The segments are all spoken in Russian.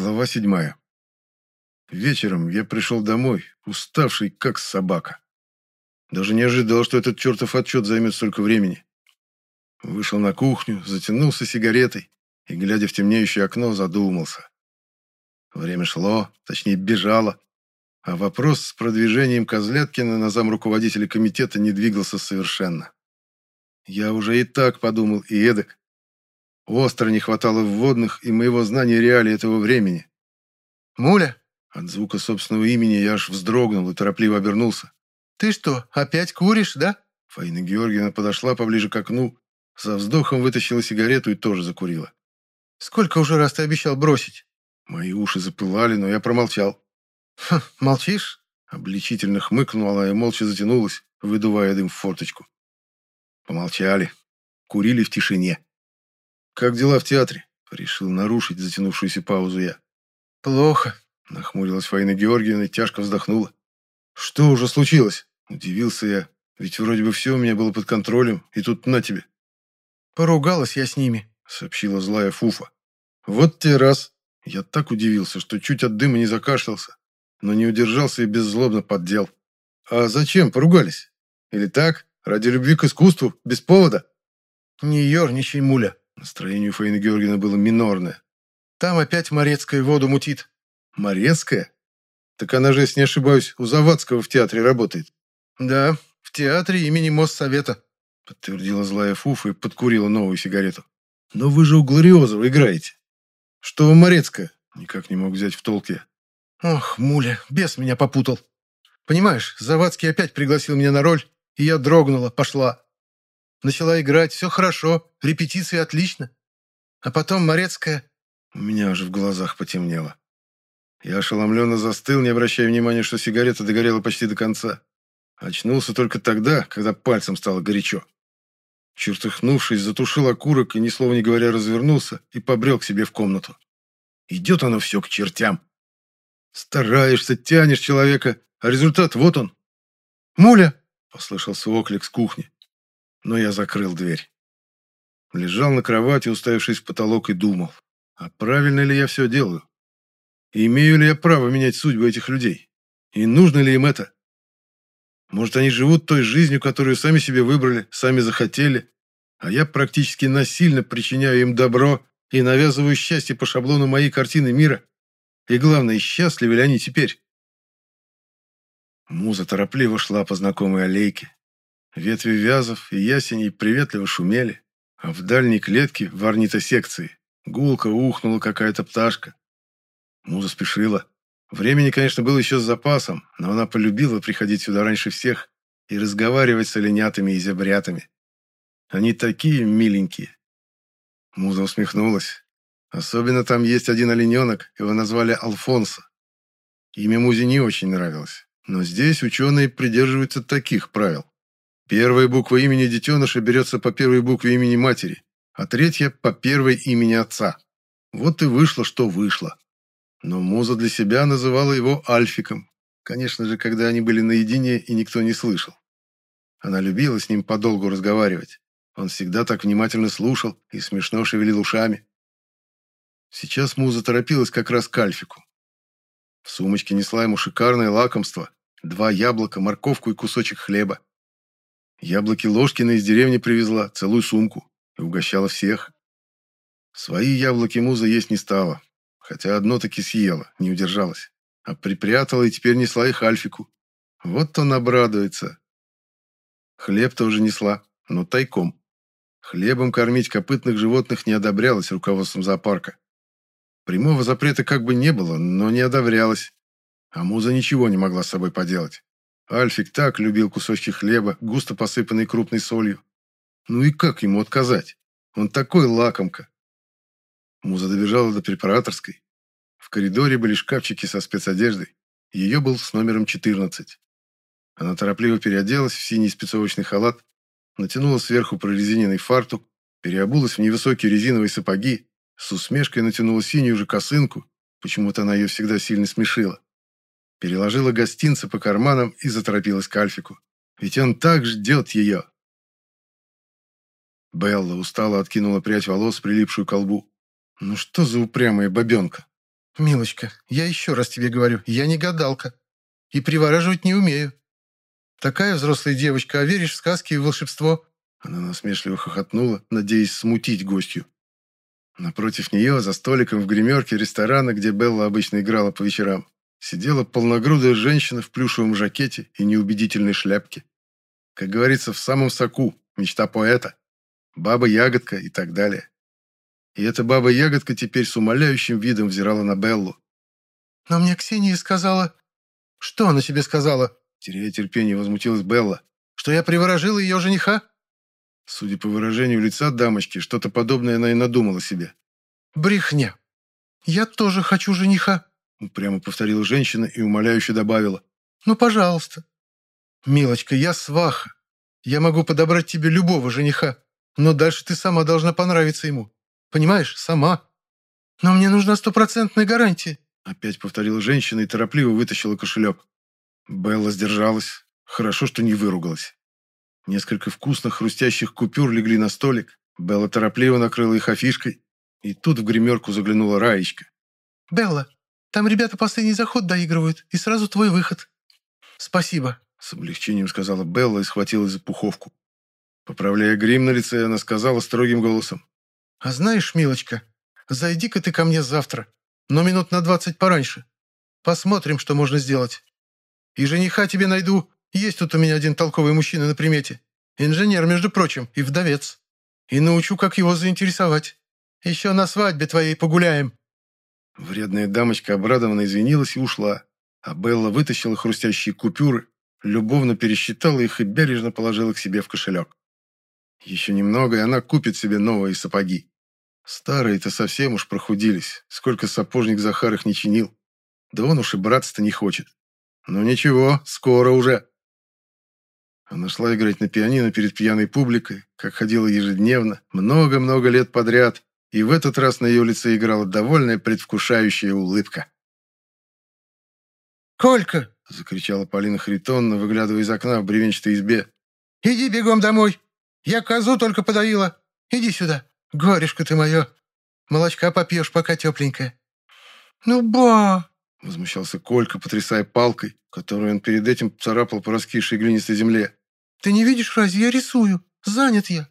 Глава седьмая. Вечером я пришел домой, уставший, как собака. Даже не ожидал, что этот чертов отчет займет столько времени. Вышел на кухню, затянулся сигаретой и, глядя в темнеющее окно, задумался. Время шло, точнее бежало, а вопрос с продвижением Козляткина на зам руководителя комитета не двигался совершенно. Я уже и так подумал, и эдак. Остро не хватало вводных и моего знания реалий этого времени. «Муля!» От звука собственного имени я аж вздрогнул и торопливо обернулся. «Ты что, опять куришь, да?» Фаина Георгиевна подошла поближе к окну, со вздохом вытащила сигарету и тоже закурила. «Сколько уже раз ты обещал бросить?» Мои уши запылали, но я промолчал. «Хм, молчишь?» Обличительно хмыкнула и молча затянулась, выдувая дым в форточку. Помолчали. Курили в тишине. «Как дела в театре?» Решил нарушить затянувшуюся паузу я. «Плохо», — нахмурилась Фаина Георгиевна и тяжко вздохнула. «Что уже случилось?» Удивился я. Ведь вроде бы все у меня было под контролем, и тут на тебе. «Поругалась я с ними», — сообщила злая Фуфа. «Вот те раз!» Я так удивился, что чуть от дыма не закашлялся, но не удержался и беззлобно поддел. «А зачем поругались? Или так, ради любви к искусству, без повода?» «Не ерничай, муля», Настроение у Фаины Георгиевны было минорное. «Там опять Морецкая воду мутит». «Морецкая? Так она же, если не ошибаюсь, у Завадского в театре работает». «Да, в театре имени Моссовета», подтвердила злая Фуфа и подкурила новую сигарету. «Но вы же у Глориозова играете. Что вы Морецкая?» Никак не мог взять в толке. «Ох, муля, бес меня попутал. Понимаешь, Завадский опять пригласил меня на роль, и я дрогнула, пошла. Начала играть, все хорошо, репетиции отлично. А потом Морецкая... У меня уже в глазах потемнело. Я ошеломленно застыл, не обращая внимания, что сигарета догорела почти до конца. Очнулся только тогда, когда пальцем стало горячо. Чертыхнувшись, затушил окурок и, ни слова не говоря, развернулся и побрел к себе в комнату. Идет оно все к чертям. Стараешься, тянешь человека, а результат вот он. «Муля!» — послышался оклик с кухни но я закрыл дверь. Лежал на кровати, уставившись в потолок, и думал, а правильно ли я все делаю? имею ли я право менять судьбу этих людей? И нужно ли им это? Может, они живут той жизнью, которую сами себе выбрали, сами захотели, а я практически насильно причиняю им добро и навязываю счастье по шаблону моей картины мира? И главное, счастливы ли они теперь? Муза торопливо шла по знакомой аллейке, Ветви вязов и ясеней приветливо шумели, а в дальней клетке в орнитосекции гулко ухнула какая-то пташка. Муза спешила. Времени, конечно, было еще с запасом, но она полюбила приходить сюда раньше всех и разговаривать с оленятами и зебрятами. Они такие миленькие. Муза усмехнулась. Особенно там есть один олененок, его назвали Алфонсо. Имя Музе не очень нравилось, но здесь ученые придерживаются таких правил. Первая буква имени детеныша берется по первой букве имени матери, а третья – по первой имени отца. Вот и вышло, что вышло. Но Муза для себя называла его Альфиком. Конечно же, когда они были наедине и никто не слышал. Она любила с ним подолгу разговаривать. Он всегда так внимательно слушал и смешно шевелил ушами. Сейчас Муза торопилась как раз к Альфику. В сумочке несла ему шикарное лакомство. Два яблока, морковку и кусочек хлеба. Яблоки Ложкина из деревни привезла, целую сумку, и угощала всех. Свои яблоки Муза есть не стала, хотя одно таки съела, не удержалась. А припрятала и теперь несла их Альфику. Вот он обрадуется. Хлеб тоже несла, но тайком. Хлебом кормить копытных животных не одобрялось руководством зоопарка. Прямого запрета как бы не было, но не одобрялось. А Муза ничего не могла с собой поделать. Альфик так любил кусочки хлеба, густо посыпанные крупной солью. Ну и как ему отказать? Он такой лакомка. Муза добежала до препараторской. В коридоре были шкафчики со спецодеждой. Ее был с номером 14. Она торопливо переоделась в синий спецовочный халат, натянула сверху прорезиненный фартук, переобулась в невысокие резиновые сапоги, с усмешкой натянула синюю же косынку, почему-то она ее всегда сильно смешила переложила гостинцы по карманам и заторопилась к Альфику. Ведь он так ждет ее. Белла устало откинула прядь волос, прилипшую к колбу. Ну что за упрямая бабенка? «Милочка, я еще раз тебе говорю, я не гадалка. И привораживать не умею. Такая взрослая девочка, а веришь в сказки и волшебство?» Она насмешливо хохотнула, надеясь смутить гостью. Напротив нее, за столиком в гримерке ресторана, где Белла обычно играла по вечерам, сидела полногрудая женщина в плюшевом жакете и неубедительной шляпке. Как говорится, в самом соку, мечта поэта, баба-ягодка и так далее. И эта баба-ягодка теперь с умоляющим видом взирала на Беллу. «Но мне Ксения сказала...» «Что она тебе сказала?» Теряя терпение, возмутилась Белла. «Что я приворожила ее жениха?» Судя по выражению лица дамочки, что-то подобное она и надумала себе. «Брехня. Я тоже хочу жениха», упрямо повторила женщина и умоляюще добавила. «Ну, пожалуйста. Милочка, я сваха. Я могу подобрать тебе любого жениха, но дальше ты сама должна понравиться ему. Понимаешь, сама. Но мне нужна стопроцентная гарантия». Опять повторила женщина и торопливо вытащила кошелек. Белла сдержалась. Хорошо, что не выругалась. Несколько вкусных хрустящих купюр легли на столик. Белла торопливо накрыла их афишкой. И тут в гримерку заглянула Раечка. «Белла, там ребята последний заход доигрывают, и сразу твой выход». «Спасибо», — с облегчением сказала Белла и схватилась за пуховку. Поправляя грим на лице, она сказала строгим голосом. «А знаешь, милочка, зайди-ка ты ко мне завтра, но минут на двадцать пораньше. Посмотрим, что можно сделать. И жениха тебе найду, есть тут у меня один толковый мужчина на примете. Инженер, между прочим, и вдовец. И научу, как его заинтересовать. Еще на свадьбе твоей погуляем». Вредная дамочка обрадованно извинилась и ушла, а Белла вытащила хрустящие купюры, любовно пересчитала их и бережно положила к себе в кошелек. Еще немного, и она купит себе новые сапоги. Старые-то совсем уж прохудились, сколько сапожник Захар их не чинил. Да он уж и браться-то не хочет. Но ничего, скоро уже. Она шла играть на пианино перед пьяной публикой, как ходила ежедневно, много-много лет подряд, и в этот раз на ее лице играла довольная предвкушающая улыбка. «Колька!» — закричала Полина Харитонна, выглядывая из окна в бревенчатой избе. «Иди бегом домой! Я козу только подоила! Иди сюда! Горишка ты мое! Молочка попьешь, пока тепленькое!» «Ну, ба!» — возмущался Колька, потрясая палкой, которую он перед этим царапал по раскисшей глинистой земле. Ты не видишь, разве я рисую? Занят я.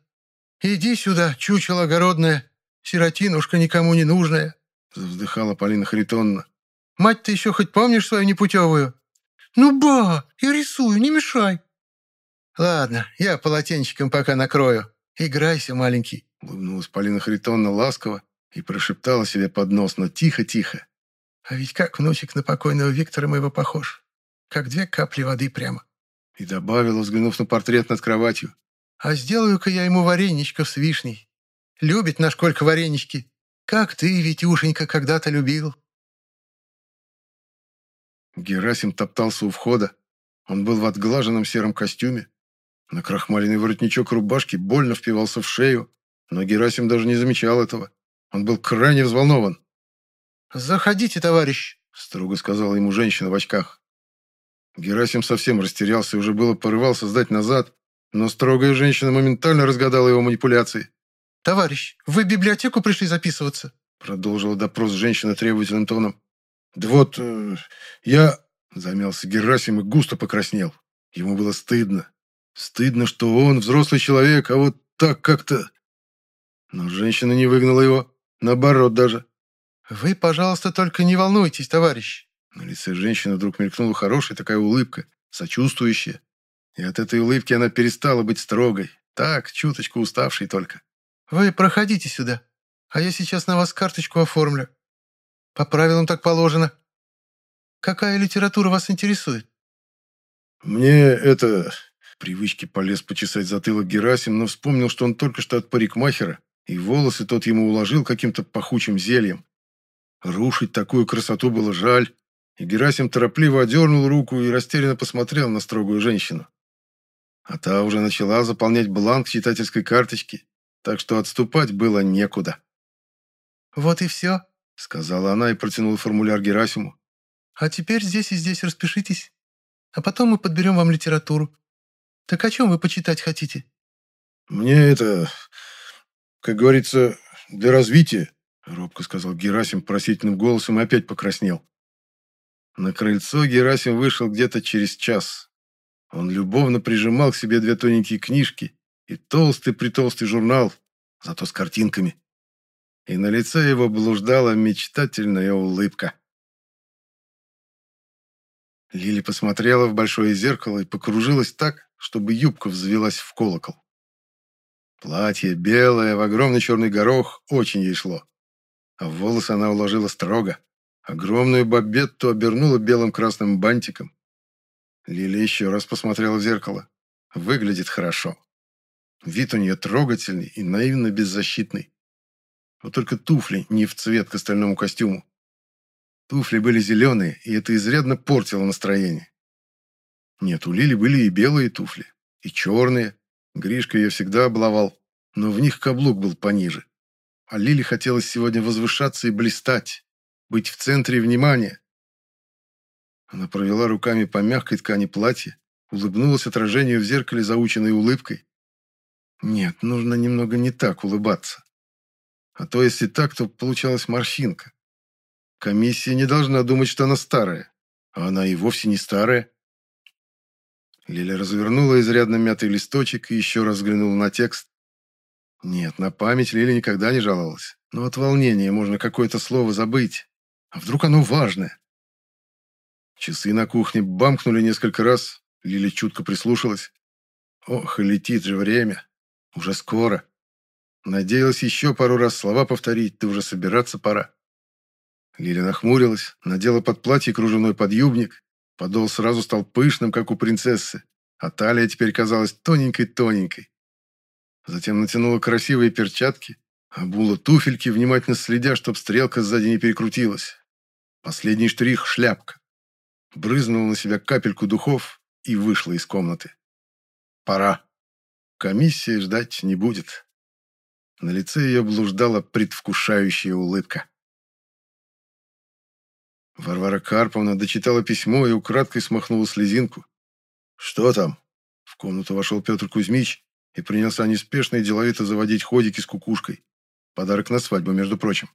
Иди сюда, чучело огородное. Сиротинушка никому не нужная. Завздыхала Полина Харитонна. Мать ты еще хоть помнишь свою непутевую? Ну, ба, я рисую, не мешай. Ладно, я полотенчиком пока накрою. Играйся, маленький. Улыбнулась Полина Харитонна ласково и прошептала себе под нос, но тихо-тихо. А ведь как внучек на покойного Виктора моего похож. Как две капли воды прямо. И добавила, взглянув на портрет над кроватью. «А сделаю-ка я ему вареничков с вишней. Любит наш Колька варенички. Как ты, Витюшенька, когда-то любил». Герасим топтался у входа. Он был в отглаженном сером костюме. На крахмаленный воротничок рубашки больно впивался в шею, но Герасим даже не замечал этого. Он был крайне взволнован. «Заходите, товарищ», — строго сказала ему женщина в очках. Герасим совсем растерялся и уже было порывался сдать назад, но строгая женщина моментально разгадала его манипуляции. «Товарищ, вы в библиотеку пришли записываться?» Продолжила допрос женщина требовательным тоном. «Да вот, э, я...» Замялся Герасим и густо покраснел. Ему было стыдно. Стыдно, что он взрослый человек, а вот так как-то... Но женщина не выгнала его. Наоборот даже. «Вы, пожалуйста, только не волнуйтесь, товарищ. На лице женщины вдруг мелькнула хорошая такая улыбка, сочувствующая. И от этой улыбки она перестала быть строгой. Так, чуточку уставшей только. «Вы проходите сюда, а я сейчас на вас карточку оформлю. По правилам так положено. Какая литература вас интересует?» «Мне это...» Привычки полез почесать затылок Герасим, но вспомнил, что он только что от парикмахера, и волосы тот ему уложил каким-то пахучим зельем. Рушить такую красоту было жаль, и Герасим торопливо одернул руку и растерянно посмотрел на строгую женщину. А та уже начала заполнять бланк читательской карточки, так что отступать было некуда. «Вот и все», — сказала она и протянула формуляр Герасиму. «А теперь здесь и здесь распишитесь, а потом мы подберем вам литературу. Так о чем вы почитать хотите?» «Мне это, как говорится, для развития», — робко сказал Герасим просительным голосом и опять покраснел. На крыльцо Герасим вышел где-то через час. Он любовно прижимал к себе две тоненькие книжки и толстый-притолстый журнал, зато с картинками. И на лице его блуждала мечтательная улыбка. Лили посмотрела в большое зеркало и покружилась так, чтобы юбка взвелась в колокол. Платье белое, в огромный черный горох, очень ей шло. А волосы она уложила строго. Огромную бабетту обернула белым красным бантиком. Лили еще раз посмотрела в зеркало. Выглядит хорошо. Вид у нее трогательный и наивно беззащитный. Вот только туфли не в цвет к остальному костюму. Туфли были зеленые, и это изрядно портило настроение. Нет, у Лили были и белые туфли, и черные. Гришка ее всегда облавал, но в них каблук был пониже. А Лили хотелось сегодня возвышаться и блистать, быть в центре внимания. Она провела руками по мягкой ткани платья, улыбнулась отражению в зеркале заученной улыбкой. Нет, нужно немного не так улыбаться. А то, если так, то получалась морщинка. Комиссия не должна думать, что она старая. А она и вовсе не старая. Лиля развернула изрядно мятый листочек и еще раз взглянула на текст. Нет, на память Лиля никогда не жаловалась. Но от волнения можно какое-то слово забыть. А вдруг оно важное? Часы на кухне бамкнули несколько раз. Лиля чутко прислушалась. Ох, летит же время. Уже скоро. Надеялась еще пару раз слова повторить, да уже собираться пора. Лиля нахмурилась, надела под платье кружевной подъюбник. Подол сразу стал пышным, как у принцессы, а талия теперь казалась тоненькой-тоненькой. Затем натянула красивые перчатки, обула туфельки, внимательно следя, чтоб стрелка сзади не перекрутилась. Последний штрих — шляпка. Брызнула на себя капельку духов и вышла из комнаты. Пора. Комиссия ждать не будет. На лице ее блуждала предвкушающая улыбка. Варвара Карповна дочитала письмо и украдкой смахнула слезинку. «Что там?» В комнату вошел Петр Кузьмич и принялся неспешно и деловито заводить ходики с кукушкой. Подарок на свадьбу, между прочим.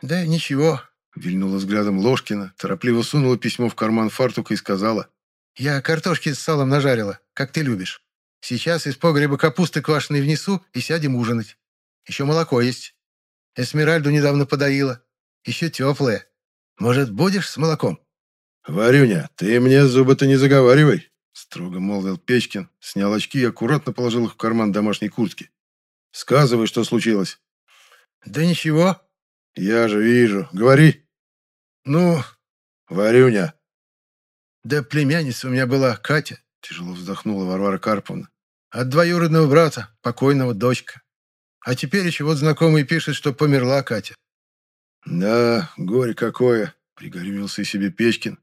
«Да ничего», — вильнула взглядом Ложкина, торопливо сунула письмо в карман фартука и сказала. «Я картошки с салом нажарила, как ты любишь. Сейчас из погреба капусты квашеной внесу и сядем ужинать. Еще молоко есть. Эсмеральду недавно подоила. Еще теплое. Может, будешь с молоком?» «Варюня, ты мне зубы-то не заговаривай», — строго молвил Печкин, снял очки и аккуратно положил их в карман домашней куртки. «Сказывай, что случилось». «Да ничего». «Я же вижу. Говори». «Ну...» «Варюня». «Да племянница у меня была, Катя», — тяжело вздохнула Варвара Карповна. «От двоюродного брата, покойного дочка. А теперь еще вот знакомый пишет, что померла Катя. «Да, горе какое!» — пригорюнился себе Печкин,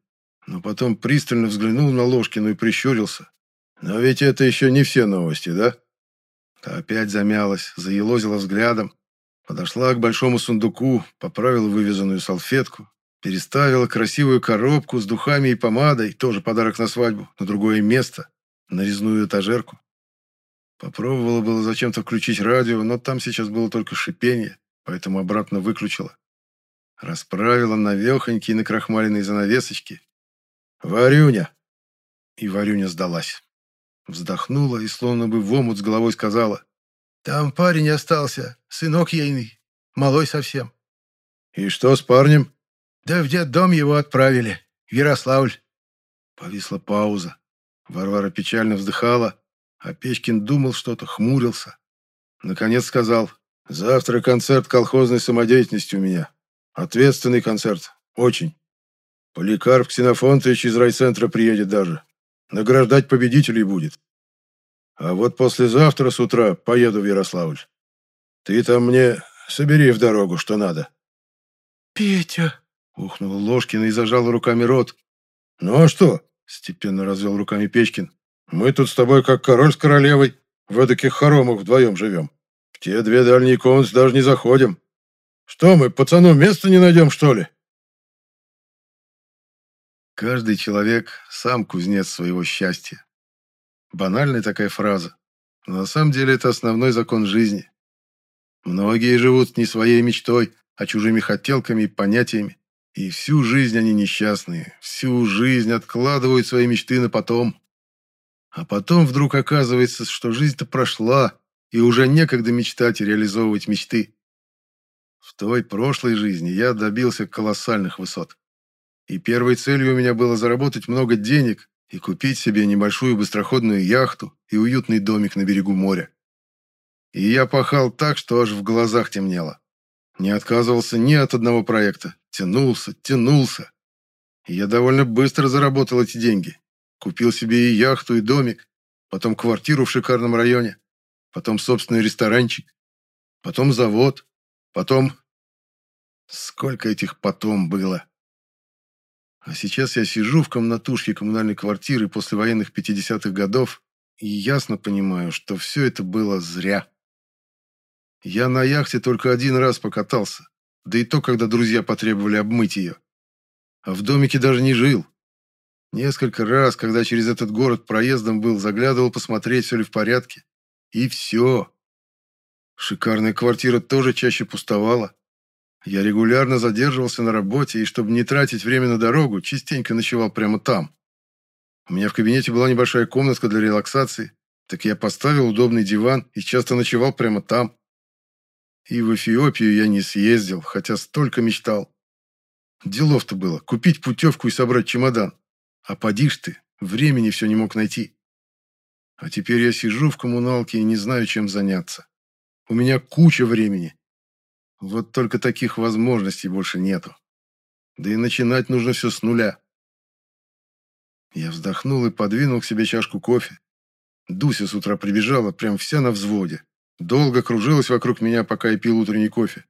но потом пристально взглянул на Ложкину и прищурился. «Но ведь это еще не все новости, да?» Та опять замялась, заелозила взглядом, подошла к большому сундуку, поправила вывязанную салфетку, переставила красивую коробку с духами и помадой, тоже подарок на свадьбу, на другое место, на резную этажерку. Попробовала было зачем-то включить радио, но там сейчас было только шипение, поэтому обратно выключила. Расправила навехонькие накрахмаленные занавесочки. «Варюня!» И Варюня сдалась. Вздохнула и словно бы в омут с головой сказала. «Там парень остался, сынок ейный, малой совсем». «И что с парнем?» «Да в детдом его отправили, в Ярославль». Повисла пауза. Варвара печально вздыхала, а Печкин думал что-то, хмурился. Наконец сказал, «Завтра концерт колхозной самодеятельности у меня. Ответственный концерт. Очень. Поликарп Ксенофонтович из райцентра приедет даже. Награждать победителей будет. А вот послезавтра с утра поеду в Ярославль. Ты там мне собери в дорогу, что надо. «Петя!» — ухнул Ложкин и зажал руками рот. «Ну а что?» — степенно развел руками Печкин. «Мы тут с тобой как король с королевой в таких хоромах вдвоем живем. В те две дальние комнаты даже не заходим. Что мы, пацану, места не найдем, что ли? Каждый человек сам кузнец своего счастья. Банальная такая фраза. Но на самом деле это основной закон жизни. Многие живут не своей мечтой, а чужими хотелками и понятиями. И всю жизнь они несчастные, всю жизнь откладывают свои мечты на потом. А потом вдруг оказывается, что жизнь-то прошла, и уже некогда мечтать и реализовывать мечты. В той прошлой жизни я добился колоссальных высот. И первой целью у меня было заработать много денег и купить себе небольшую быстроходную яхту и уютный домик на берегу моря. И я пахал так, что аж в глазах темнело. Не отказывался ни от одного проекта. Тянулся, тянулся. И я довольно быстро заработал эти деньги. Купил себе и яхту, и домик. Потом квартиру в шикарном районе. Потом собственный ресторанчик. Потом завод. Потом... Сколько этих потом было? А сейчас я сижу в комнатушке коммунальной квартиры после военных 50-х годов и ясно понимаю, что все это было зря. Я на яхте только один раз покатался, да и то, когда друзья потребовали обмыть ее. А в домике даже не жил. Несколько раз, когда через этот город проездом был, заглядывал посмотреть, все ли в порядке. И все. Шикарная квартира тоже чаще пустовала. Я регулярно задерживался на работе, и чтобы не тратить время на дорогу, частенько ночевал прямо там. У меня в кабинете была небольшая комнатка для релаксации, так я поставил удобный диван и часто ночевал прямо там. И в Эфиопию я не съездил, хотя столько мечтал. Делов-то было, купить путевку и собрать чемодан. А поди ж ты, времени все не мог найти. А теперь я сижу в коммуналке и не знаю, чем заняться. У меня куча времени, вот только таких возможностей больше нету. Да и начинать нужно все с нуля. Я вздохнул и подвинул к себе чашку кофе. Дуся с утра прибежала, прям вся на взводе. Долго кружилась вокруг меня, пока я пил утренний кофе.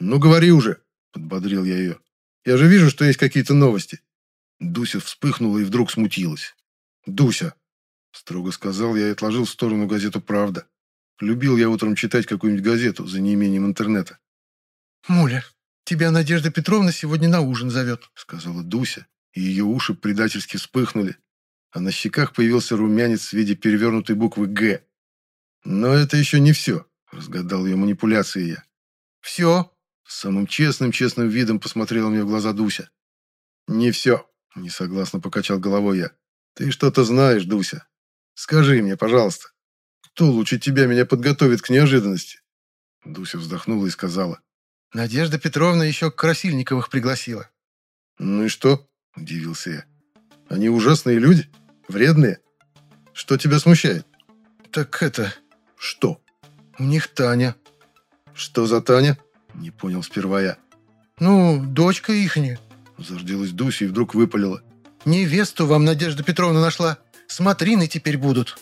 «Ну, говори уже!» – подбодрил я ее. «Я же вижу, что есть какие-то новости». Дуся вспыхнула и вдруг смутилась. «Дуся!» – строго сказал я и отложил в сторону газету «Правда». Любил я утром читать какую-нибудь газету, за неимением интернета. «Муля, тебя Надежда Петровна сегодня на ужин зовет», — сказала Дуся, и ее уши предательски вспыхнули, а на щеках появился румянец в виде перевернутой буквы «Г». «Но это еще не все», — разгадал ее манипуляции я. «Все?» — с самым честным-честным видом посмотрела мне в глаза Дуся. «Не все», — несогласно покачал головой я. «Ты что-то знаешь, Дуся. Скажи мне, пожалуйста, кто лучше тебя меня подготовит к неожиданности?» Дуся вздохнула и сказала. Надежда Петровна еще Красильниковых пригласила. «Ну и что?» – удивился я. «Они ужасные люди? Вредные? Что тебя смущает?» «Так это...» «Что?» «У них Таня». «Что за Таня?» – не понял сперва я. «Ну, дочка ихняя». Зарделась Дуся и вдруг выпалила. «Невесту вам Надежда Петровна нашла. Смотрины теперь будут».